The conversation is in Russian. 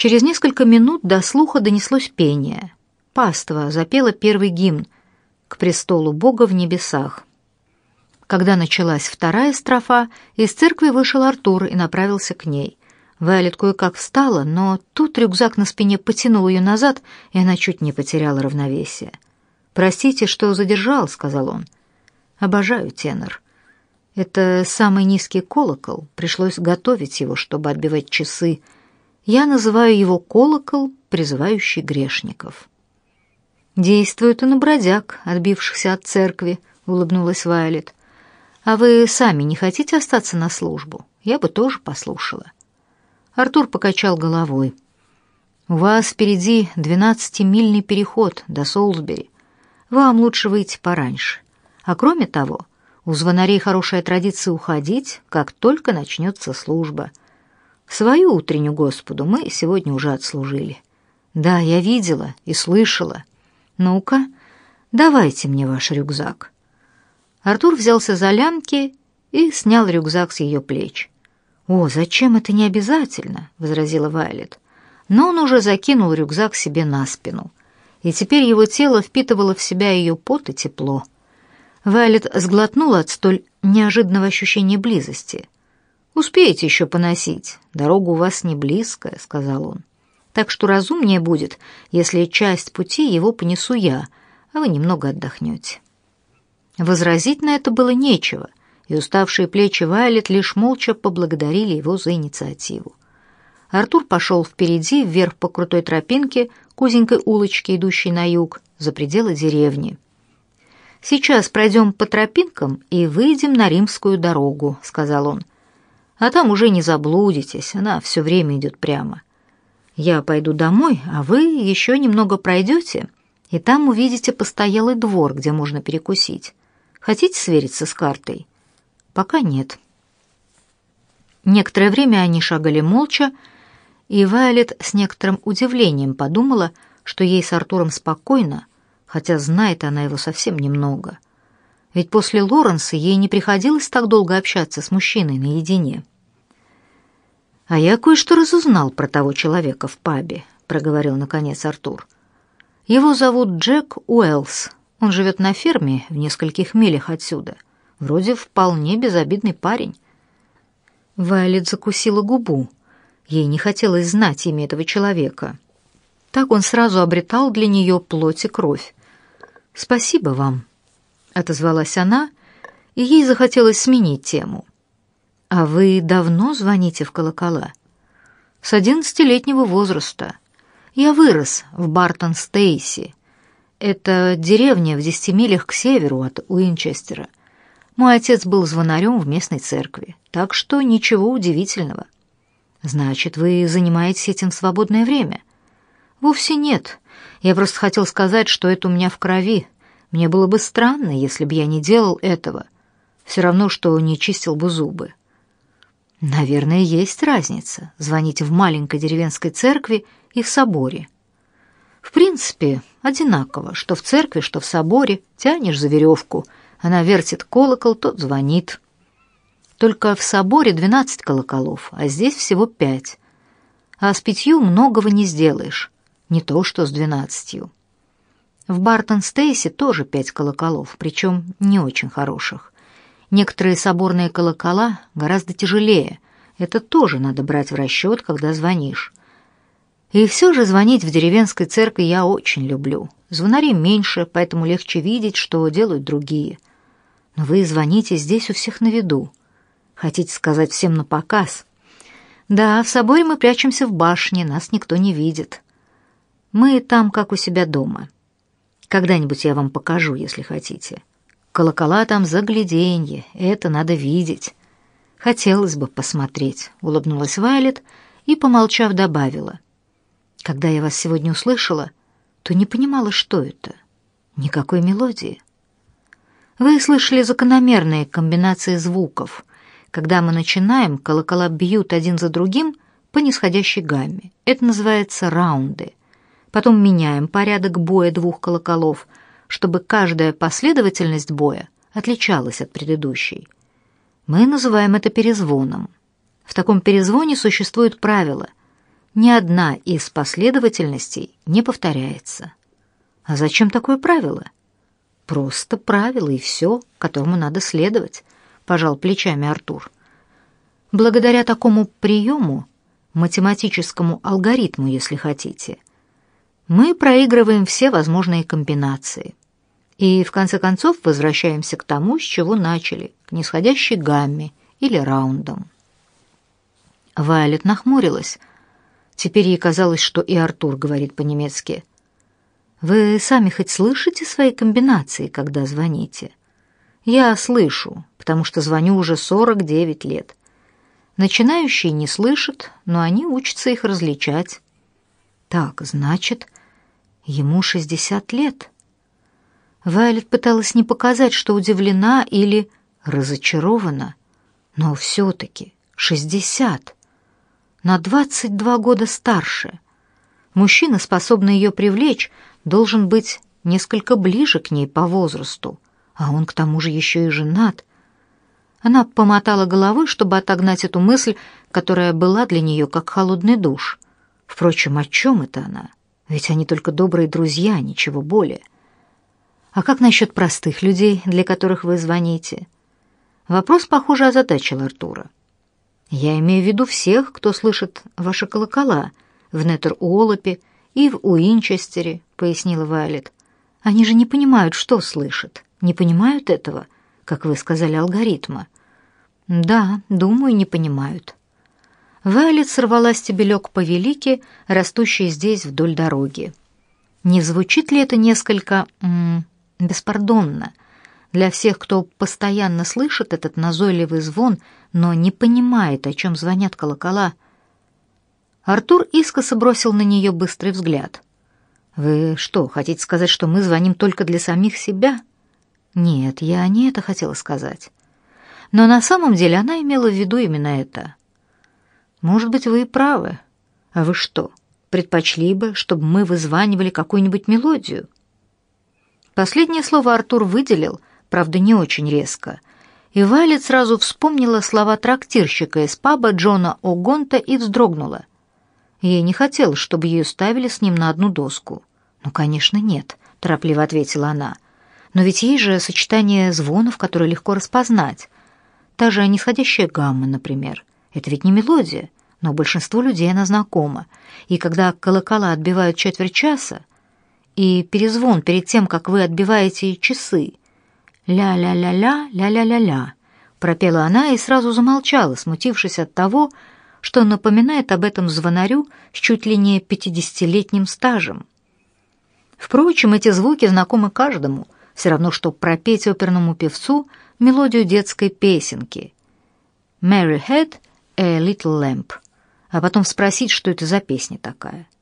Через несколько минут до слуха донеслось пение. Паства запела первый гимн к престолу Бога в небесах. Когда началась вторая строфа, из церкви вышел Артур и направился к ней. Вайлет кое-как встала, но тут рюкзак на спине потянул ее назад, и она чуть не потеряла равновесие. «Простите, что задержал», — сказал он. «Обожаю тенор. Это самый низкий колокол, пришлось готовить его, чтобы отбивать часы. Я называю его колокол, призывающий грешников». «Действует и на бродяг, отбившихся от церкви», — улыбнулась Вайлет. «А вы сами не хотите остаться на службу? Я бы тоже послушала». Артур покачал головой. «У вас впереди двенадцатимильный переход до Солсбери. Вам лучше выйти пораньше. А кроме того, у звонарей хорошая традиция уходить, как только начнется служба. Свою утреннюю Господу мы сегодня уже отслужили. Да, я видела и слышала. Ну-ка, давайте мне ваш рюкзак». Артур взялся за лямки и снял рюкзак с ее плеч. «О, зачем это не обязательно?» — возразила Вайлет. Но он уже закинул рюкзак себе на спину, и теперь его тело впитывало в себя ее пот и тепло. Вайлет сглотнула от столь неожиданного ощущения близости. «Успеете еще поносить. Дорога у вас не близкая», — сказал он. «Так что разумнее будет, если часть пути его понесу я, а вы немного отдохнете». Возразить на это было нечего — и уставшие плечи Вайлет лишь молча поблагодарили его за инициативу. Артур пошел впереди, вверх по крутой тропинке, к узенькой улочке, идущей на юг, за пределы деревни. «Сейчас пройдем по тропинкам и выйдем на римскую дорогу», — сказал он. «А там уже не заблудитесь, она все время идет прямо. Я пойду домой, а вы еще немного пройдете, и там увидите постоялый двор, где можно перекусить. Хотите свериться с картой?» Пока нет. Некоторое время они шагали молча, и Вайлет с некоторым удивлением подумала, что ей с Артуром спокойно, хотя знает она его совсем немного. Ведь после Лоренса ей не приходилось так долго общаться с мужчиной наедине. «А я кое-что разузнал про того человека в пабе», — проговорил наконец Артур. «Его зовут Джек Уэллс. Он живет на ферме в нескольких милях отсюда». Вроде вполне безобидный парень. Вайлет закусила губу. Ей не хотелось знать имя этого человека. Так он сразу обретал для нее плоть и кровь. «Спасибо вам», — отозвалась она, и ей захотелось сменить тему. «А вы давно звоните в колокола?» «С одиннадцатилетнего возраста. Я вырос в Бартон-Стейси. Это деревня в десяти милях к северу от Уинчестера. Мой отец был звонарем в местной церкви, так что ничего удивительного. Значит, вы занимаетесь этим в свободное время? Вовсе нет. Я просто хотел сказать, что это у меня в крови. Мне было бы странно, если бы я не делал этого. Все равно, что не чистил бы зубы. Наверное, есть разница звонить в маленькой деревенской церкви и в соборе. В принципе, одинаково, что в церкви, что в соборе, тянешь за веревку — она вертит колокол, тот звонит. Только в соборе двенадцать колоколов, а здесь всего пять. А с пятью многого не сделаешь, не то что с двенадцатью. В Бартон-Стейсе тоже пять колоколов, причем не очень хороших. Некоторые соборные колокола гораздо тяжелее. Это тоже надо брать в расчет, когда звонишь. И все же звонить в деревенской церкви я очень люблю. Звонарей меньше, поэтому легче видеть, что делают другие — вы звоните здесь у всех на виду. Хотите сказать всем на показ? Да, в соборе мы прячемся в башне, нас никто не видит. Мы там, как у себя дома. Когда-нибудь я вам покажу, если хотите. Колокола там загляденье, это надо видеть. Хотелось бы посмотреть, улыбнулась Вайлет и, помолчав, добавила. Когда я вас сегодня услышала, то не понимала, что это. Никакой мелодии. Вы слышали закономерные комбинации звуков. Когда мы начинаем, колокола бьют один за другим по нисходящей гамме. Это называется раунды. Потом меняем порядок боя двух колоколов, чтобы каждая последовательность боя отличалась от предыдущей. Мы называем это перезвоном. В таком перезвоне существует правило. ни одна из последовательностей не повторяется. А зачем такое правило? Просто правило и все, которому надо следовать, пожал плечами Артур. Благодаря такому приему, математическому алгоритму, если хотите, мы проигрываем все возможные комбинации. И в конце концов возвращаемся к тому, с чего начали, к нисходящей гамме или раундам. Вайолет нахмурилась. Теперь ей казалось, что и Артур говорит по-немецки. «Вы сами хоть слышите свои комбинации, когда звоните?» «Я слышу, потому что звоню уже 49 лет. Начинающие не слышат, но они учатся их различать». «Так, значит, ему 60 лет?» Вайолет пыталась не показать, что удивлена или разочарована, но все-таки 60 на 22 года старше. Мужчина, способный ее привлечь, должен быть несколько ближе к ней по возрасту, а он к тому же еще и женат. Она помотала головой, чтобы отогнать эту мысль, которая была для нее как холодный душ. Впрочем, о чем это она? Ведь они только добрые друзья, ничего более. А как насчет простых людей, для которых вы звоните? Вопрос, похоже, озадачил Артура. Я имею в виду всех, кто слышит ваши колокола в Нетер-Уоллопе и в Уинчестере, пояснила Вайлет. Они же не понимают, что слышат. Не понимают этого, как вы сказали, алгоритма. Да, думаю, не понимают. Вайлет сорвала стебелек повелики, растущий здесь вдоль дороги. Не звучит ли это несколько беспардонно для всех, кто постоянно слышит этот назойливый звон, но не понимает, о чем звонят колокола. Артур искоса бросил на нее быстрый взгляд. «Вы что, хотите сказать, что мы звоним только для самих себя?» «Нет, я не это хотела сказать». Но на самом деле она имела в виду именно это. «Может быть, вы и правы. А вы что, предпочли бы, чтобы мы вызванивали какую-нибудь мелодию?» Последнее слово Артур выделил, правда, не очень резко, и Вайлет сразу вспомнила слова трактирщика из паба Джона О'Гонта и вздрогнула. Ей не хотелось, чтобы ее ставили с ним на одну доску. «Ну, конечно, нет», — торопливо ответила она. «Но ведь есть же сочетание звонов, которые легко распознать. Та же нисходящая гамма, например. Это ведь не мелодия, но большинству людей она знакома. И когда колокола отбивают четверть часа, и перезвон перед тем, как вы отбиваете часы, «Ля-ля-ля-ля, ля-ля-ля-ля», пропела она и сразу замолчала, смутившись от того, что напоминает об этом звонарю с чуть ли не пятидесятилетним стажем. Впрочем, эти звуки знакомы каждому, все равно, что пропеть оперному певцу мелодию детской песенки. «Mary had a little lamp», а потом спросить, что это за песня такая –